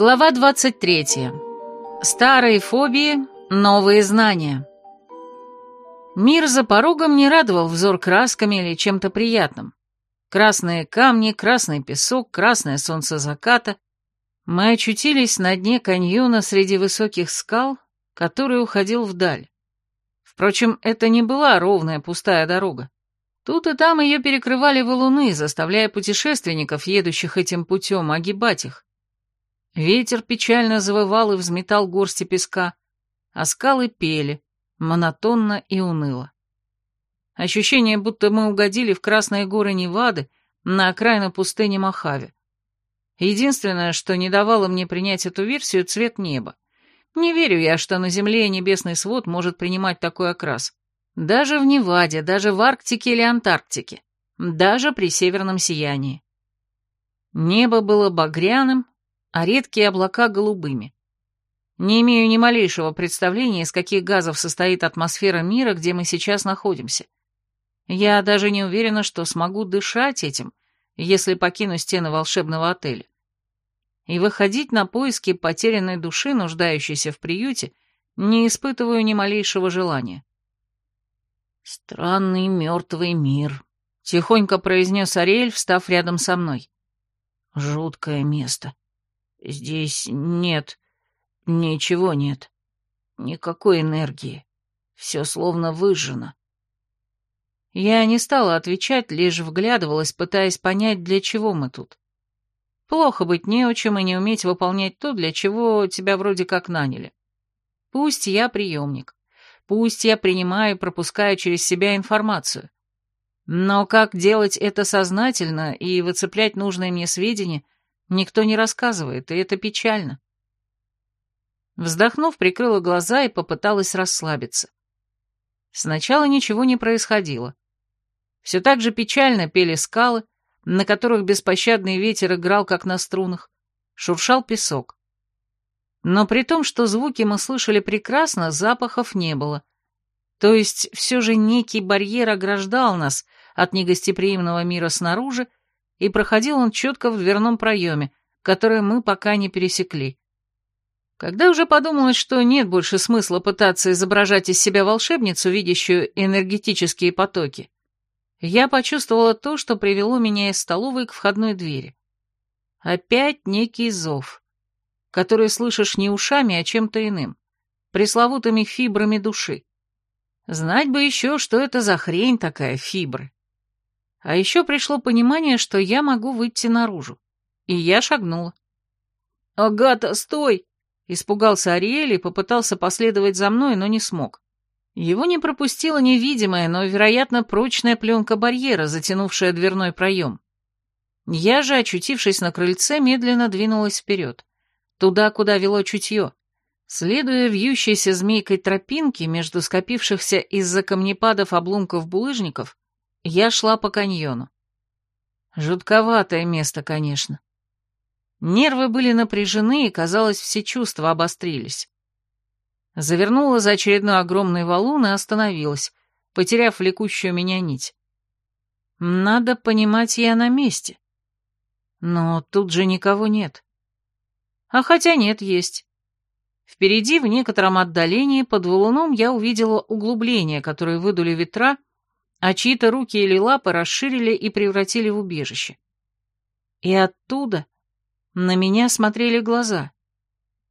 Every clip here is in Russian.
Глава 23. Старые фобии, новые знания. Мир за порогом не радовал взор красками или чем-то приятным. Красные камни, красный песок, красное солнце заката. Мы очутились на дне каньона среди высоких скал, который уходил вдаль. Впрочем, это не была ровная пустая дорога. Тут и там ее перекрывали валуны, заставляя путешественников, едущих этим путем, огибать их. Ветер печально завывал и взметал горсти песка, а скалы пели, монотонно и уныло. Ощущение, будто мы угодили в красные горы Невады на окраину пустыни Мохаве. Единственное, что не давало мне принять эту версию, цвет неба. Не верю я, что на Земле небесный свод может принимать такой окрас. Даже в Неваде, даже в Арктике или Антарктике, даже при северном сиянии. Небо было багряным, а редкие облака голубыми. Не имею ни малейшего представления, из каких газов состоит атмосфера мира, где мы сейчас находимся. Я даже не уверена, что смогу дышать этим, если покину стены волшебного отеля. И выходить на поиски потерянной души, нуждающейся в приюте, не испытываю ни малейшего желания. «Странный мертвый мир», — тихонько произнес Ариэль, встав рядом со мной. «Жуткое место. Здесь нет, ничего нет. Никакой энергии. Все словно выжжено. Я не стала отвечать, лишь вглядывалась, пытаясь понять, для чего мы тут. Плохо быть неучим и не уметь выполнять то, для чего тебя вроде как наняли. Пусть я приемник, пусть я принимаю и пропускаю через себя информацию. Но как делать это сознательно и выцеплять нужные мне сведения — Никто не рассказывает, и это печально. Вздохнув, прикрыла глаза и попыталась расслабиться. Сначала ничего не происходило. Все так же печально пели скалы, на которых беспощадный ветер играл, как на струнах, шуршал песок. Но при том, что звуки мы слышали прекрасно, запахов не было. То есть все же некий барьер ограждал нас от негостеприимного мира снаружи и проходил он четко в дверном проеме, который мы пока не пересекли. Когда уже подумалось, что нет больше смысла пытаться изображать из себя волшебницу, видящую энергетические потоки, я почувствовала то, что привело меня из столовой к входной двери. Опять некий зов, который слышишь не ушами, а чем-то иным, пресловутыми фибрами души. Знать бы еще, что это за хрень такая фибры. А еще пришло понимание, что я могу выйти наружу. И я шагнула. «Агата, стой!» Испугался Ариэль и попытался последовать за мной, но не смог. Его не пропустила невидимая, но, вероятно, прочная пленка барьера, затянувшая дверной проем. Я же, очутившись на крыльце, медленно двинулась вперед. Туда, куда вело чутье. Следуя вьющейся змейкой тропинки между скопившихся из-за камнепадов обломков булыжников, я шла по каньону. Жутковатое место, конечно. Нервы были напряжены, и, казалось, все чувства обострились. Завернула за очередной огромный валун и остановилась, потеряв влекущую меня нить. Надо понимать, я на месте. Но тут же никого нет. А хотя нет, есть. Впереди, в некотором отдалении, под валуном я увидела углубление, которое выдули ветра, а чьи-то руки или лапы расширили и превратили в убежище. И оттуда на меня смотрели глаза.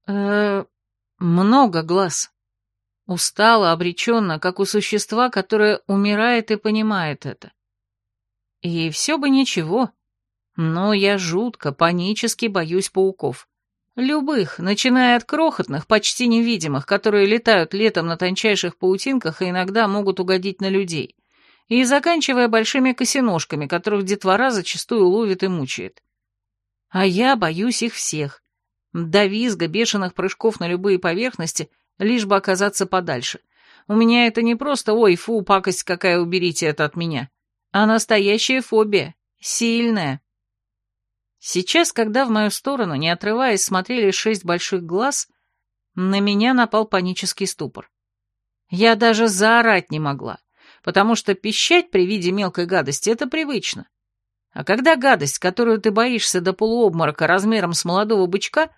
э много глаз. Устало, обреченно, как у существа, которое умирает и понимает это. И все бы ничего, но я жутко, панически боюсь пауков. Любых, начиная от крохотных, почти невидимых, которые летают летом на тончайших паутинках и иногда могут угодить на людей — и заканчивая большими косиножками, которых детвора зачастую ловит и мучает. А я боюсь их всех. До визга, бешеных прыжков на любые поверхности, лишь бы оказаться подальше. У меня это не просто «Ой, фу, пакость какая, уберите это от меня», а настоящая фобия, сильная. Сейчас, когда в мою сторону, не отрываясь, смотрели шесть больших глаз, на меня напал панический ступор. Я даже заорать не могла потому что пищать при виде мелкой гадости — это привычно. А когда гадость, которую ты боишься до полуобморока размером с молодого бычка,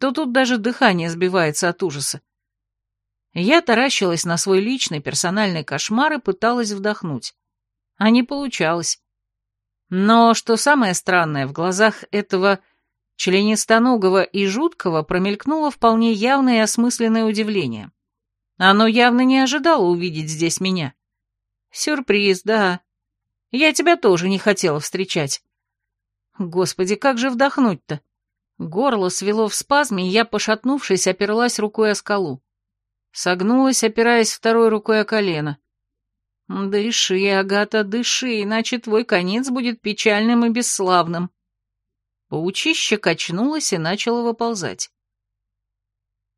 то тут даже дыхание сбивается от ужаса. Я таращилась на свой личный персональный кошмар и пыталась вдохнуть. А не получалось. Но, что самое странное, в глазах этого членистоногого и жуткого промелькнуло вполне явное и осмысленное удивление. Оно явно не ожидало увидеть здесь меня. Сюрприз, да. Я тебя тоже не хотела встречать. Господи, как же вдохнуть-то? Горло свело в спазме, и я, пошатнувшись, оперлась рукой о скалу. Согнулась, опираясь второй рукой о колено. «Дыши, Агата, дыши, иначе твой конец будет печальным и бесславным». Паучище качнулось и начало выползать.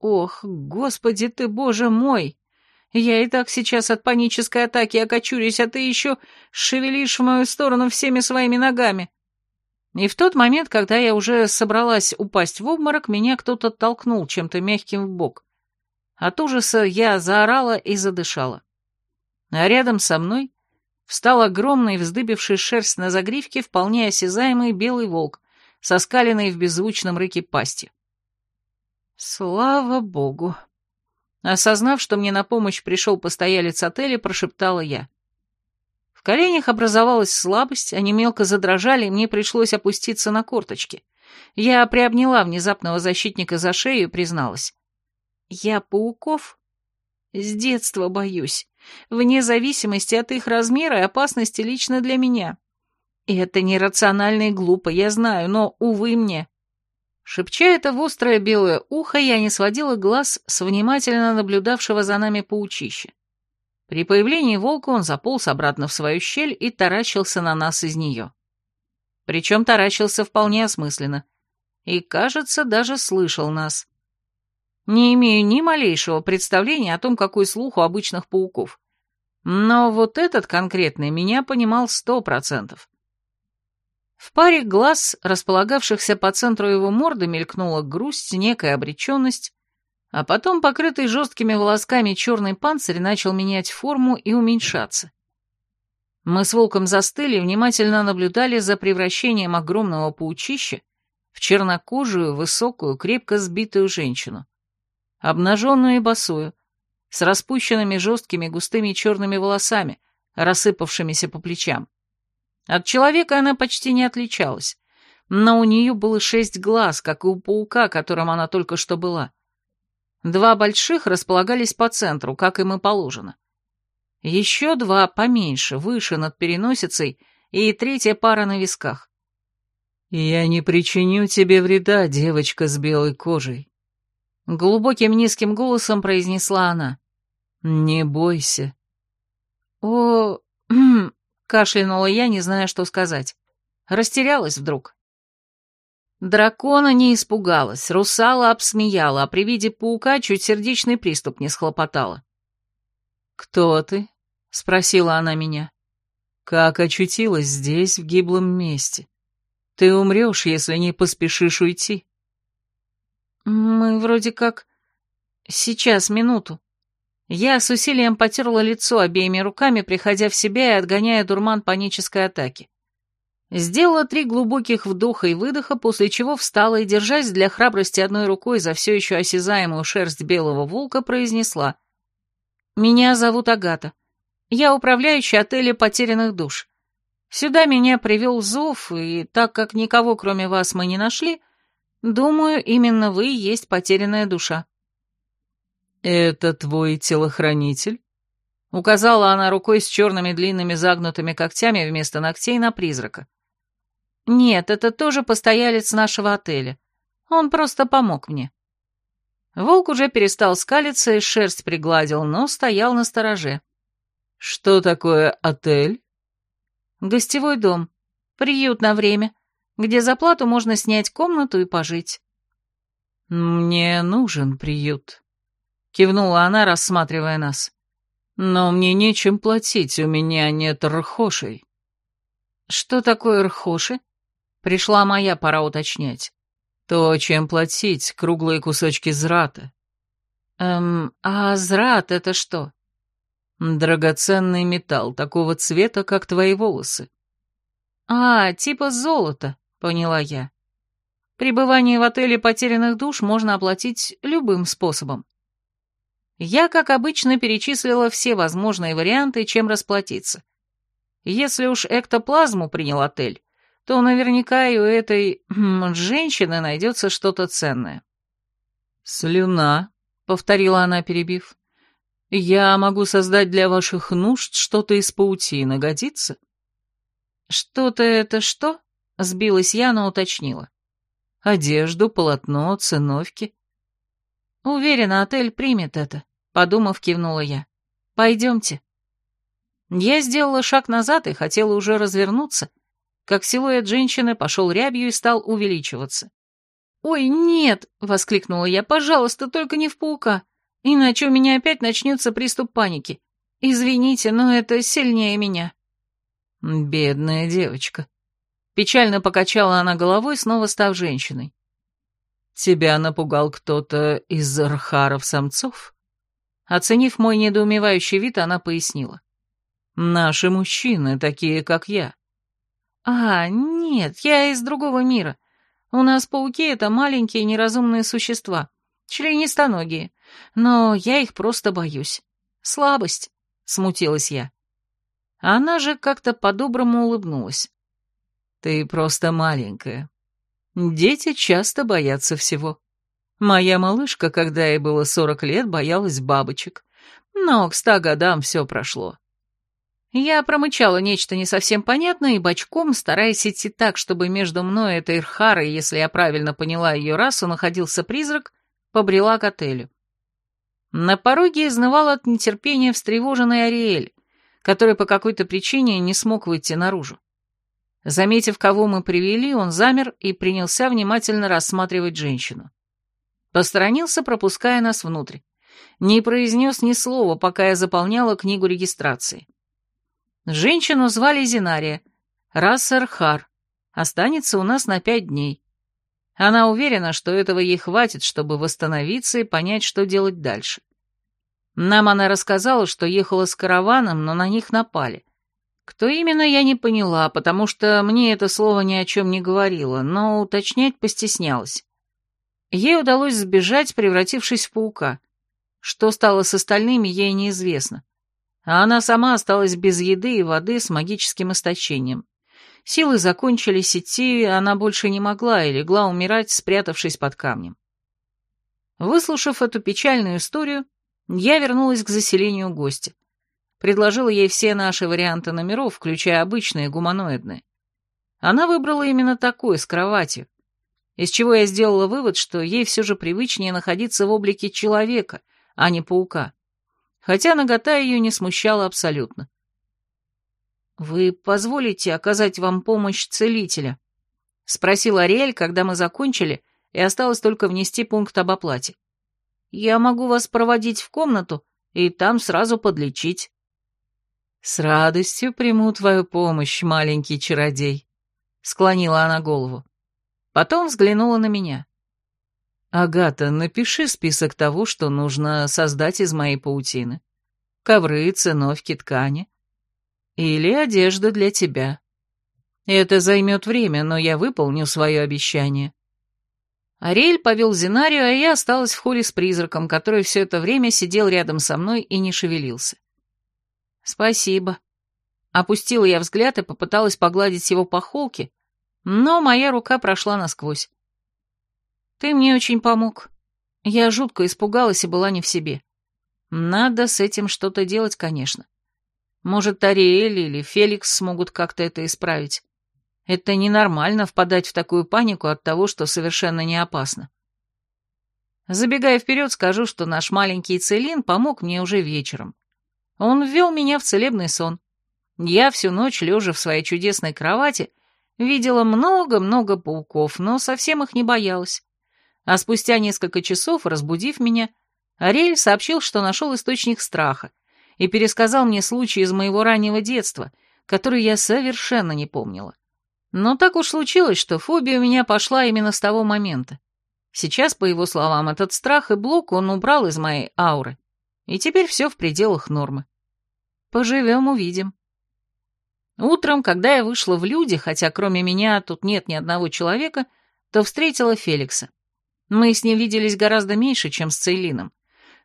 «Ох, господи ты, боже мой! Я и так сейчас от панической атаки окочурюсь, а ты еще шевелишь в мою сторону всеми своими ногами». И в тот момент, когда я уже собралась упасть в обморок, меня кто-то толкнул чем-то мягким в бок. От ужаса я заорала и задышала а рядом со мной встал огромный, вздыбивший шерсть на загривке, вполне осязаемый белый волк, соскаленный в беззвучном рыке пасти. «Слава богу!» Осознав, что мне на помощь пришел постоялец отеля, прошептала я. В коленях образовалась слабость, они мелко задрожали, и мне пришлось опуститься на корточки. Я приобняла внезапного защитника за шею и призналась. «Я пауков с детства боюсь вне зависимости от их размера и опасности лично для меня. И это нерационально и глупо, я знаю, но, увы мне. Шепча это в острое белое ухо, я не сводила глаз с внимательно наблюдавшего за нами паучища. При появлении волка он заполз обратно в свою щель и таращился на нас из нее. Причем таращился вполне осмысленно. И, кажется, даже слышал нас. Не имею ни малейшего представления о том, какой слух у обычных пауков. Но вот этот конкретный меня понимал сто процентов. В паре глаз, располагавшихся по центру его морды, мелькнула грусть, некая обреченность, а потом покрытый жесткими волосками черный панцирь начал менять форму и уменьшаться. Мы с волком застыли и внимательно наблюдали за превращением огромного паучища в чернокожую, высокую, крепко сбитую женщину обнаженную и босую, с распущенными жесткими густыми черными волосами, рассыпавшимися по плечам. От человека она почти не отличалась, но у нее было шесть глаз, как и у паука, которым она только что была. Два больших располагались по центру, как им и положено. Еще два поменьше, выше над переносицей, и третья пара на висках. «Я не причиню тебе вреда, девочка с белой кожей», Глубоким низким голосом произнесла она. «Не бойся». «О...» кашлянула я, не зная, что сказать. Растерялась вдруг. Дракона не испугалась, русала обсмеяла, а при виде паука чуть сердечный приступ не схлопотала. «Кто ты?» — спросила она меня. «Как очутилась здесь, в гиблом месте? Ты умрешь, если не поспешишь уйти». «Мы вроде как... Сейчас, минуту». Я с усилием потерла лицо обеими руками, приходя в себя и отгоняя дурман панической атаки. Сделала три глубоких вдоха и выдоха, после чего встала и, держась для храбрости одной рукой за все еще осязаемую шерсть белого волка, произнесла. «Меня зовут Агата. Я управляющий отеля потерянных душ. Сюда меня привел зов, и так как никого, кроме вас, мы не нашли, Думаю, именно вы есть потерянная душа». «Это твой телохранитель?» Указала она рукой с черными длинными загнутыми когтями вместо ногтей на призрака. «Нет, это тоже постоялец нашего отеля. Он просто помог мне». Волк уже перестал скалиться и шерсть пригладил, но стоял на стороже. «Что такое отель?» «Гостевой дом. Приют на время где за плату можно снять комнату и пожить. «Мне нужен приют», — кивнула она, рассматривая нас. «Но мне нечем платить, у меня нет рхошей». «Что такое рхоши?» Пришла моя пора уточнять. «То, чем платить, круглые кусочки зрата». «Эм, а зрат — это что?» «Драгоценный металл, такого цвета, как твои волосы». «А, типа золота», — поняла я. Пребывание в отеле потерянных душ можно оплатить любым способом. Я, как обычно, перечислила все возможные варианты, чем расплатиться. Если уж эктоплазму принял отель, то наверняка и у этой женщины найдется что-то ценное. «Слюна», — повторила она, перебив. «Я могу создать для ваших нужд что-то из паутины, годится?» «Что-то это что?» — сбилась я, но уточнила. «Одежду, полотно, циновки». «Уверена, отель примет это», — подумав, кивнула я. «Пойдемте». Я сделала шаг назад и хотела уже развернуться, как силуэт женщины пошел рябью и стал увеличиваться. «Ой, нет!» — воскликнула я. «Пожалуйста, только не в паука, иначе у меня опять начнется приступ паники. Извините, но это сильнее меня». «Бедная девочка». Печально покачала она головой, снова став женщиной. «Тебя напугал кто-то из архаров-самцов?» Оценив мой недоумевающий вид, она пояснила. «Наши мужчины, такие как я». «А, нет, я из другого мира. У нас пауки — это маленькие неразумные существа, членистоногие, но я их просто боюсь. Слабость», — смутилась я. Она же как-то по-доброму улыбнулась. «Ты просто маленькая. Дети часто боятся всего. Моя малышка, когда ей было сорок лет, боялась бабочек. Но к ста годам все прошло. Я промычала нечто не совсем понятное и бочком, стараясь идти так, чтобы между мной и этой Ирхарой, если я правильно поняла ее расу, находился призрак, побрела к отелю. На пороге изнывал от нетерпения встревоженный Ариэль, который по какой-то причине не смог выйти наружу. Заметив, кого мы привели, он замер и принялся внимательно рассматривать женщину. Посторонился, пропуская нас внутрь. Не произнес ни слова, пока я заполняла книгу регистрации. Женщину звали Зинария, раса Рхар, останется у нас на пять дней. Она уверена, что этого ей хватит, чтобы восстановиться и понять, что делать дальше. Нам она рассказала, что ехала с караваном, но на них напали. Кто именно, я не поняла, потому что мне это слово ни о чем не говорило, но уточнять постеснялась. Ей удалось сбежать, превратившись в паука. Что стало с остальными, ей неизвестно а она сама осталась без еды и воды с магическим истощением. Силы закончились идти, она больше не могла и легла умирать, спрятавшись под камнем. Выслушав эту печальную историю, я вернулась к заселению гостя. Предложила ей все наши варианты номеров, включая обычные гуманоидные. Она выбрала именно такой, с кроватью, из чего я сделала вывод, что ей все же привычнее находиться в облике человека, а не паука хотя нагота ее не смущала абсолютно. «Вы позволите оказать вам помощь целителя?» — спросил Ариэль, когда мы закончили, и осталось только внести пункт об оплате. «Я могу вас проводить в комнату и там сразу подлечить». «С радостью приму твою помощь, маленький чародей», — склонила она голову. Потом взглянула на меня. «Агата, напиши список того, что нужно создать из моей паутины. Ковры, циновки, ткани. Или одежда для тебя. Это займет время, но я выполню свое обещание». Ариэль повел Зинарию, а я осталась в холле с призраком, который все это время сидел рядом со мной и не шевелился. «Спасибо». Опустила я взгляд и попыталась погладить его по холке, но моя рука прошла насквозь. Ты мне очень помог. Я жутко испугалась и была не в себе. Надо с этим что-то делать, конечно. Может, Ариэль или Феликс смогут как-то это исправить. Это ненормально впадать в такую панику от того, что совершенно не опасно. Забегая вперед, скажу, что наш маленький Целин помог мне уже вечером. Он ввел меня в целебный сон. Я всю ночь, лежа в своей чудесной кровати, видела много-много пауков, но совсем их не боялась. А спустя несколько часов, разбудив меня, Ариэль сообщил, что нашел источник страха, и пересказал мне случай из моего раннего детства, который я совершенно не помнила. Но так уж случилось, что фобия у меня пошла именно с того момента. Сейчас, по его словам, этот страх и блок он убрал из моей ауры, и теперь все в пределах нормы. Поживем, увидим. Утром, когда я вышла в люди, хотя кроме меня тут нет ни одного человека, то встретила Феликса. Мы с ним виделись гораздо меньше, чем с Цейлином.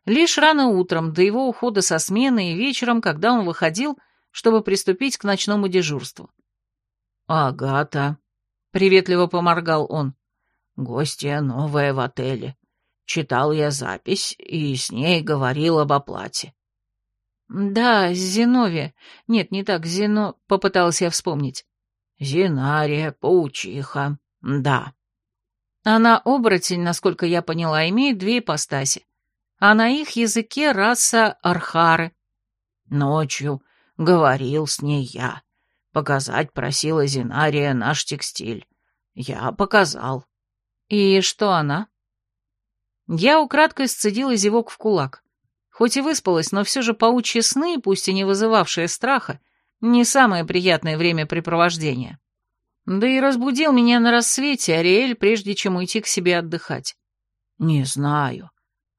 Лишь рано утром, до его ухода со смены и вечером, когда он выходил, чтобы приступить к ночному дежурству. «Агата», — приветливо поморгал он, — «гостья новая в отеле. Читал я запись и с ней говорил об оплате». «Да, Зиновия. Нет, не так, Зино...» — попыталась я вспомнить. «Зинария, паучиха, да». Она оборотень, насколько я поняла, имеет две ипостаси. А на их языке раса архары. Ночью говорил с ней я. Показать просила Зинария наш текстиль. Я показал. И что она? Я украдкой сцедила зевок в кулак. Хоть и выспалась, но все же паучьи сны, пусть и не вызывавшие страха, не самое приятное времяпрепровождение. Да и разбудил меня на рассвете Ариэль, прежде чем уйти к себе отдыхать. «Не знаю.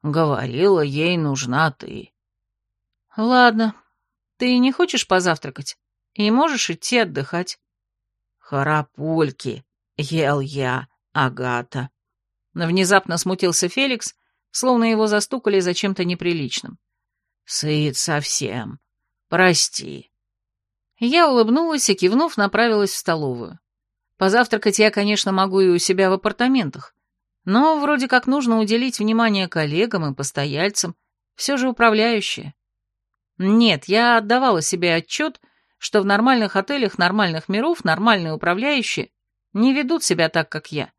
Говорила, ей нужна ты». «Ладно. Ты не хочешь позавтракать? И можешь идти отдыхать». «Харапульки. Ел я, Агата». Внезапно смутился Феликс, словно его застукали за чем-то неприличным. «Сыт совсем. Прости». Я улыбнулась и, кивнув, направилась в столовую. Позавтракать я, конечно, могу и у себя в апартаментах, но вроде как нужно уделить внимание коллегам и постояльцам, все же управляющие. Нет, я отдавала себе отчет, что в нормальных отелях нормальных миров нормальные управляющие не ведут себя так, как я.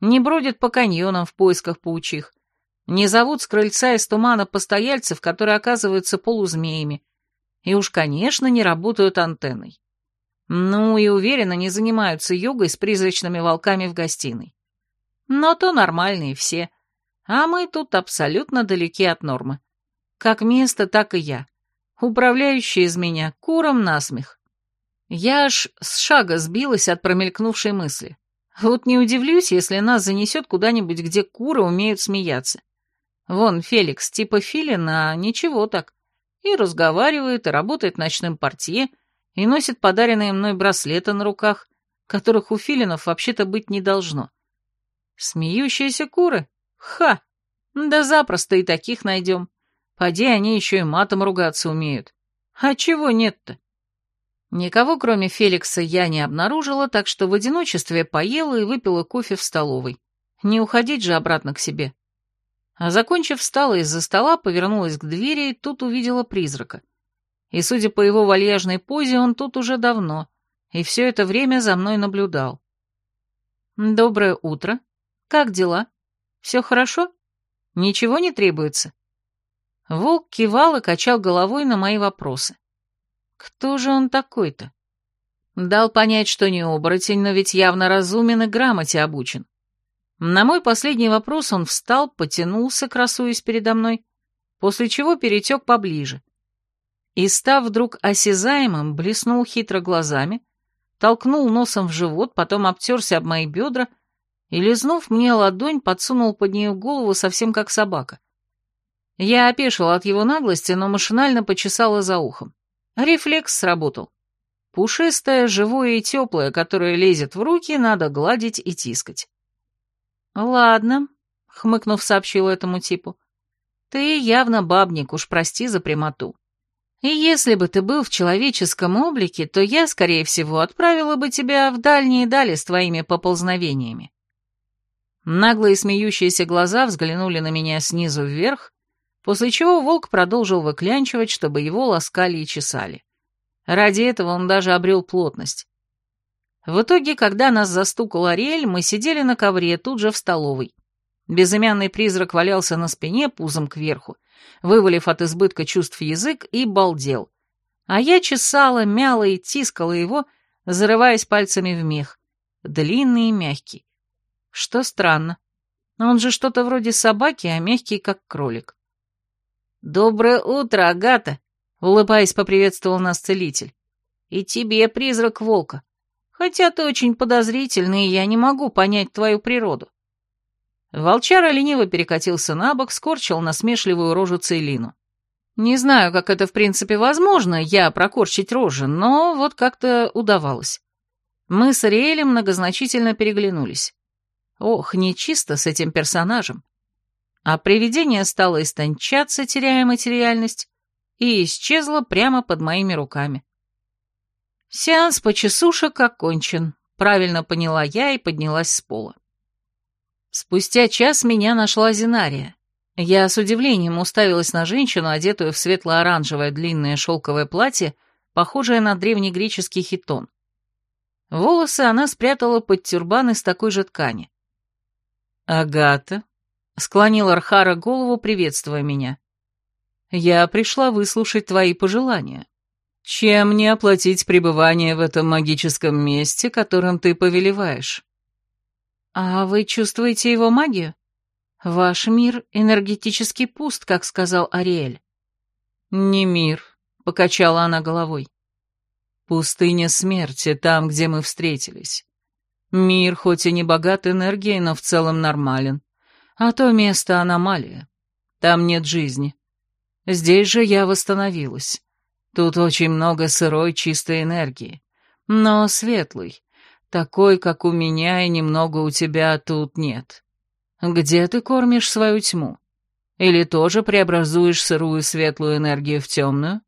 Не бродят по каньонам в поисках паучих, не зовут с крыльца из тумана постояльцев, которые оказываются полузмеями, и уж, конечно, не работают антенной. Ну и уверенно не занимаются йогой с призрачными волками в гостиной. Но то нормальные все, а мы тут абсолютно далеки от нормы. Как место, так и я. Управляющий из меня куром насмех. Я аж с шага сбилась от промелькнувшей мысли. Вот не удивлюсь, если нас занесет куда-нибудь, где куры умеют смеяться. Вон Феликс, типа Филина, а ничего так. И разговаривает, и работает ночным портье, и носит подаренные мной браслеты на руках, которых у филинов вообще-то быть не должно. Смеющиеся куры? Ха! Да запросто и таких найдем. Поди они еще и матом ругаться умеют. А чего нет-то? Никого, кроме Феликса, я не обнаружила, так что в одиночестве поела и выпила кофе в столовой. Не уходить же обратно к себе. А закончив, встала из-за стола, повернулась к двери и тут увидела призрака и, судя по его вальяжной позе, он тут уже давно, и все это время за мной наблюдал. «Доброе утро. Как дела? Все хорошо? Ничего не требуется?» Волк кивал и качал головой на мои вопросы. «Кто же он такой-то?» Дал понять, что не оборотень, но ведь явно разумен и грамоте обучен. На мой последний вопрос он встал, потянулся, красуясь передо мной, после чего перетек поближе и, став вдруг осязаемым, блеснул хитро глазами, толкнул носом в живот, потом обтерся об мои бедра и, лизнув мне ладонь, подсунул под нее голову совсем как собака. Я опешила от его наглости, но машинально почесала за ухом. Рефлекс сработал. Пушистое, живое и теплое, которое лезет в руки, надо гладить и тискать. «Ладно», — хмыкнув, сообщил этому типу. «Ты явно бабник, уж прости за прямоту. И если бы ты был в человеческом облике, то я, скорее всего, отправила бы тебя в дальние дали с твоими поползновениями. Наглые смеющиеся глаза взглянули на меня снизу вверх, после чего волк продолжил выклянчивать, чтобы его ласкали и чесали. Ради этого он даже обрел плотность. В итоге, когда нас застукал Ариэль, мы сидели на ковре тут же в столовой. Безымянный призрак валялся на спине, пузом кверху, вывалив от избытка чувств язык, и балдел. А я чесала, мяла и тискала его, зарываясь пальцами в мех. Длинный и мягкий. Что странно. Он же что-то вроде собаки, а мягкий, как кролик. «Доброе утро, Агата!» — улыбаясь, поприветствовал нас целитель. «И тебе, призрак волка. Хотя ты очень подозрительный, и я не могу понять твою природу. Волчара лениво перекатился на бок, скорчил насмешливую рожу Цейлину. Не знаю, как это в принципе возможно, я прокорчить рожи, но вот как-то удавалось. Мы с Ариэлем многозначительно переглянулись. Ох, нечисто с этим персонажем. А привидение стало истончаться, теряя материальность, и исчезло прямо под моими руками. Сеанс почесушек окончен, правильно поняла я и поднялась с пола. Спустя час меня нашла Зинария. Я с удивлением уставилась на женщину, одетую в светло-оранжевое длинное шелковое платье, похожее на древнегреческий хитон. Волосы она спрятала под тюрбан из такой же ткани. «Агата», — склонил Архара голову, приветствуя меня. «Я пришла выслушать твои пожелания. Чем мне оплатить пребывание в этом магическом месте, которым ты повелеваешь?» «А вы чувствуете его магию? Ваш мир энергетически пуст, как сказал Ариэль». «Не мир», — покачала она головой. «Пустыня смерти, там, где мы встретились. Мир хоть и не богат энергией, но в целом нормален. А то место аномалия. Там нет жизни. Здесь же я восстановилась. Тут очень много сырой чистой энергии. Но светлый, такой, как у меня и немного у тебя, тут нет. Где ты кормишь свою тьму? Или тоже преобразуешь сырую светлую энергию в темную?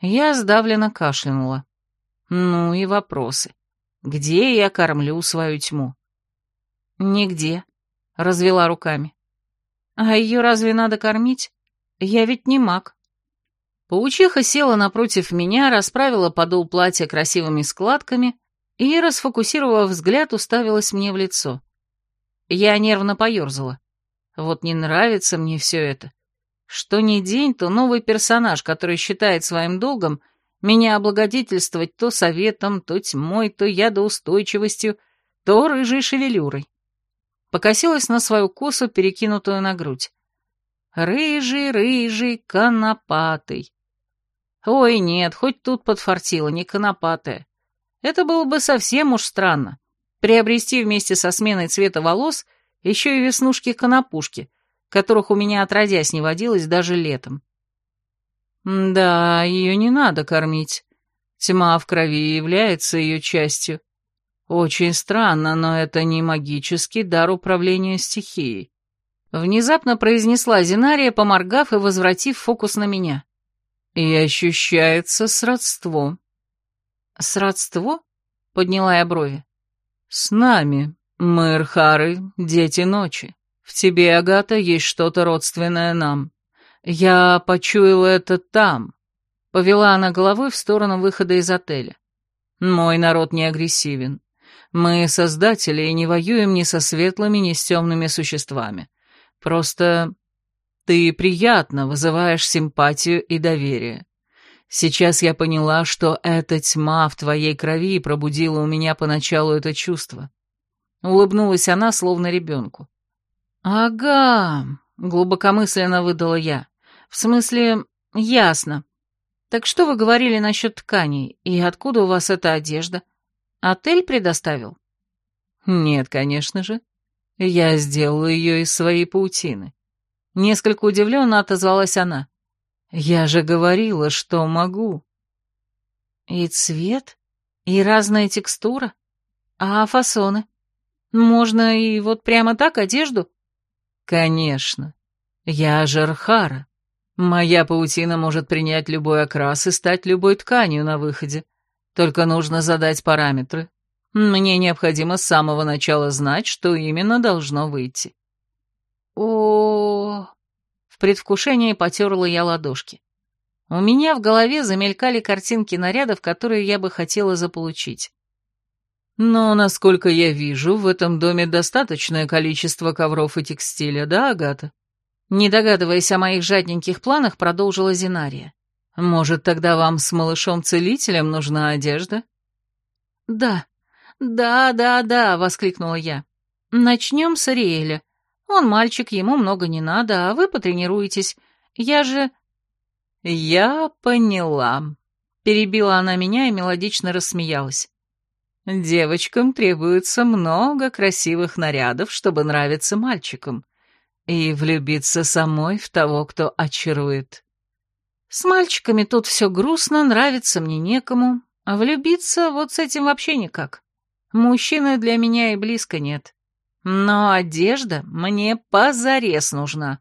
Я сдавленно кашлянула. Ну и вопросы. Где я кормлю свою тьму? Нигде, развела руками. А ее разве надо кормить? Я ведь не маг. Паучиха села напротив меня, расправила подол платья красивыми складками и, расфокусировав взгляд, уставилась мне в лицо. Я нервно поерзала. Вот не нравится мне все это. Что ни день, то новый персонаж, который считает своим долгом — меня облагодетельствовать то советом, то тьмой, то ядоустойчивостью, то рыжей шевелюрой. Покосилась на свою косу, перекинутую на грудь. Рыжий, рыжий, конопатый. Ой, нет, хоть тут подфартило, не конопатая. Это было бы совсем уж странно. Приобрести вместе со сменой цвета волос еще и веснушки-конопушки, которых у меня отродясь не водилось даже летом. Да, ее не надо кормить. Тьма в крови является ее частью. Очень странно, но это не магический дар управления стихией. Внезапно произнесла Зинария, поморгав и возвратив фокус на меня. И ощущается сродство. Сродство? Подняла я брови. С нами, мы, Ирхары, дети ночи. В тебе, Агата, есть что-то родственное нам. «Я почуяла это там», — повела она головой в сторону выхода из отеля. «Мой народ не агрессивен. Мы создатели и не воюем ни со светлыми, ни с темными существами. Просто ты приятно вызываешь симпатию и доверие. Сейчас я поняла, что эта тьма в твоей крови пробудила у меня поначалу это чувство». Улыбнулась она, словно ребенку. «Ага», — глубокомысленно выдала я. В смысле, ясно. Так что вы говорили насчет тканей, и откуда у вас эта одежда? Отель предоставил? Нет, конечно же. Я сделала ее из своей паутины. Несколько удивленно отозвалась она. Я же говорила, что могу. И цвет, и разная текстура. А фасоны? Можно и вот прямо так одежду? Конечно. Я же Архара. Моя паутина может принять любой окрас и стать любой тканью на выходе. Только нужно задать параметры. Мне необходимо с самого начала знать, что именно должно выйти. О, В предвкушении потерла я ладошки. У меня в голове замелькали картинки нарядов, которые я бы хотела заполучить. Но, насколько я вижу, в этом доме достаточное количество ковров и текстиля, да, Агата? Не догадываясь о моих жадненьких планах, продолжила Зинария. «Может, тогда вам с малышом-целителем нужна одежда?» «Да, да, да, да», — воскликнула я. «Начнем с Ариэля. Он мальчик, ему много не надо, а вы потренируетесь. Я же...» «Я поняла», — перебила она меня и мелодично рассмеялась. «Девочкам требуется много красивых нарядов, чтобы нравиться мальчикам и влюбиться самой в того, кто очарует. С мальчиками тут все грустно, нравится мне некому, а влюбиться вот с этим вообще никак. Мужчины для меня и близко нет. Но одежда мне позарез нужна.